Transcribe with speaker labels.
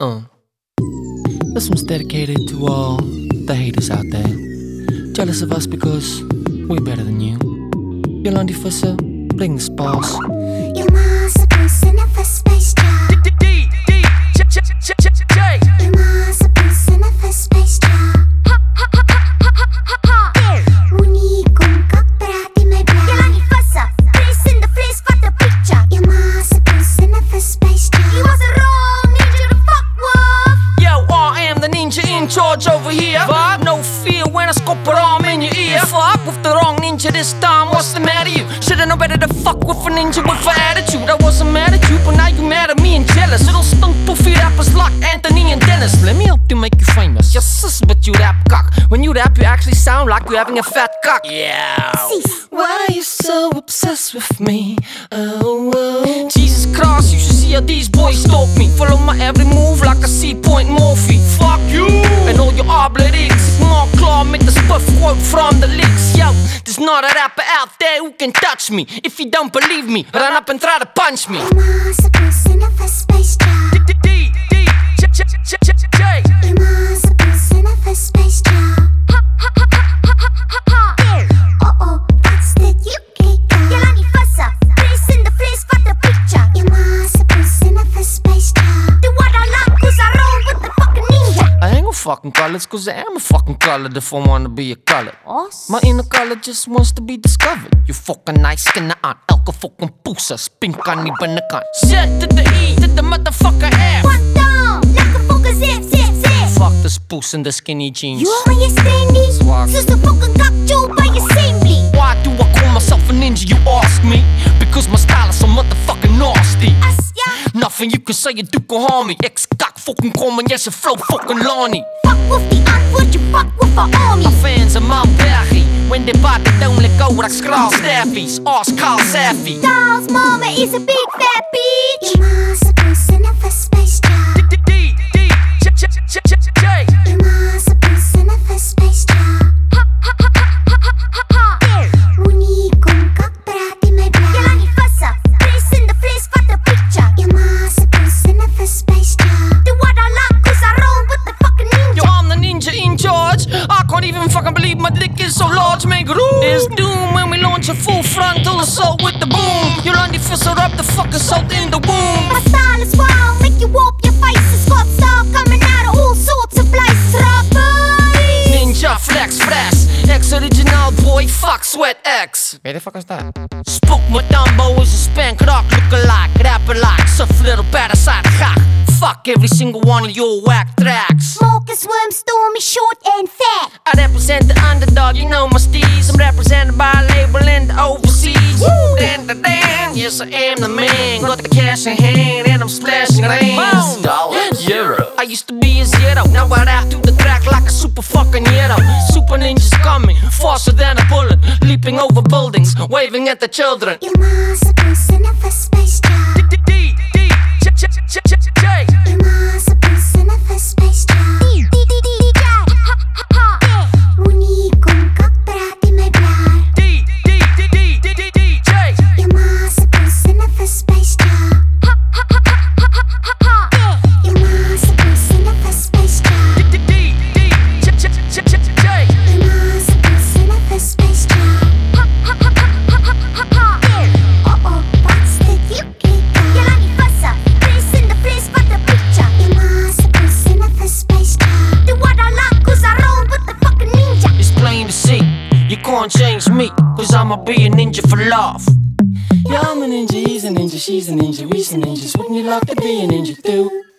Speaker 1: Uh. This one's dedicated to all the haters out there. Jealous of us because we're better than you. Yolandi Visser, bring the charge over here. Vibe, no fear when I scope it arm in your ear. Fuck with the wrong ninja this time, what's the matter you? Shoulda known better to fuck with a ninja with an attitude. I wasn't mad at you, but now you mad at me and jealous. Little stunk poofy rappers like Anthony and Dennis. Let me help you make you famous. Yes, sis, but you rap cock. When you rap, you actually sound like you're having a fat cock. Yeah. Why are you so obsessed with me? Oh, oh. Jesus How these boys stalk me. Follow my every move like a C point morphine. Fuck you and all your oblitics. More claw, make the stuff quote from the leaks. Yo, there's not a rapper out there who can touch me. If you don't believe me, run up and try to punch me.
Speaker 2: Fucking
Speaker 1: colors, cause I am a fucking color if I wanna be a color. My inner color just wants to be discovered. You fucking nice skin aan, elke fucking poeser. Spink aan die binnenkant. Z to the E, to the motherfucker F.
Speaker 2: One down, lekker fokken zip, zip, zip.
Speaker 1: Fuck the spoes in the skinny jeans.
Speaker 2: You en je steendies,
Speaker 1: Zwak.
Speaker 2: zus de fucking kakjoe je seemlie.
Speaker 1: Why do I call myself a ninja, you Nothing you can say you do can harm me. Ex kak fucking komen, yes, je flow fucking Lonnie.
Speaker 2: fuck with die antwoord, je fuck with a army.
Speaker 1: My fans are my bergie. When they bought the don't let go, like scrawl staffies. Ask Carl Saffy.
Speaker 2: Dolls, mama is a big fat bitch.
Speaker 1: Even fucking believe my dick is so large. Make room. It's doom when we launch a full frontal assault with the boom. You'll only fissure up the fucking salt in the womb.
Speaker 2: My style is wild, make you warp your face. It's got style coming out of all sorts of places. Robbery.
Speaker 1: Ninja flex fresh. Ex original boy, fuck sweat X. Weet the fuck is that? Spook my Dumbo is a spank rock lookalike. Rapper like, surf little parasite gach. Fuck every single one of your whack tracks.
Speaker 2: Smoke and swim, stormy, short and fat.
Speaker 1: I represent the underdog, you know my steez. I'm represented by a label in the overseas. Woo! Dan, dan, dan. Yes, I am the man. Got the cash in hand and I'm splashing rings. Dollars, euro. I used to be a zero. Now I rap through the track like a super fucking hero. Super ninjas coming, faster than a bullet. Leaping over buildings, waving at the children.
Speaker 3: You're my surprise in a space jar. You're
Speaker 1: can't change me, cause I'ma be a ninja for love. Yeah, I'm a ninja, he's a ninja, she's a ninja, we's a ninjas. Wouldn't you like to be a ninja too?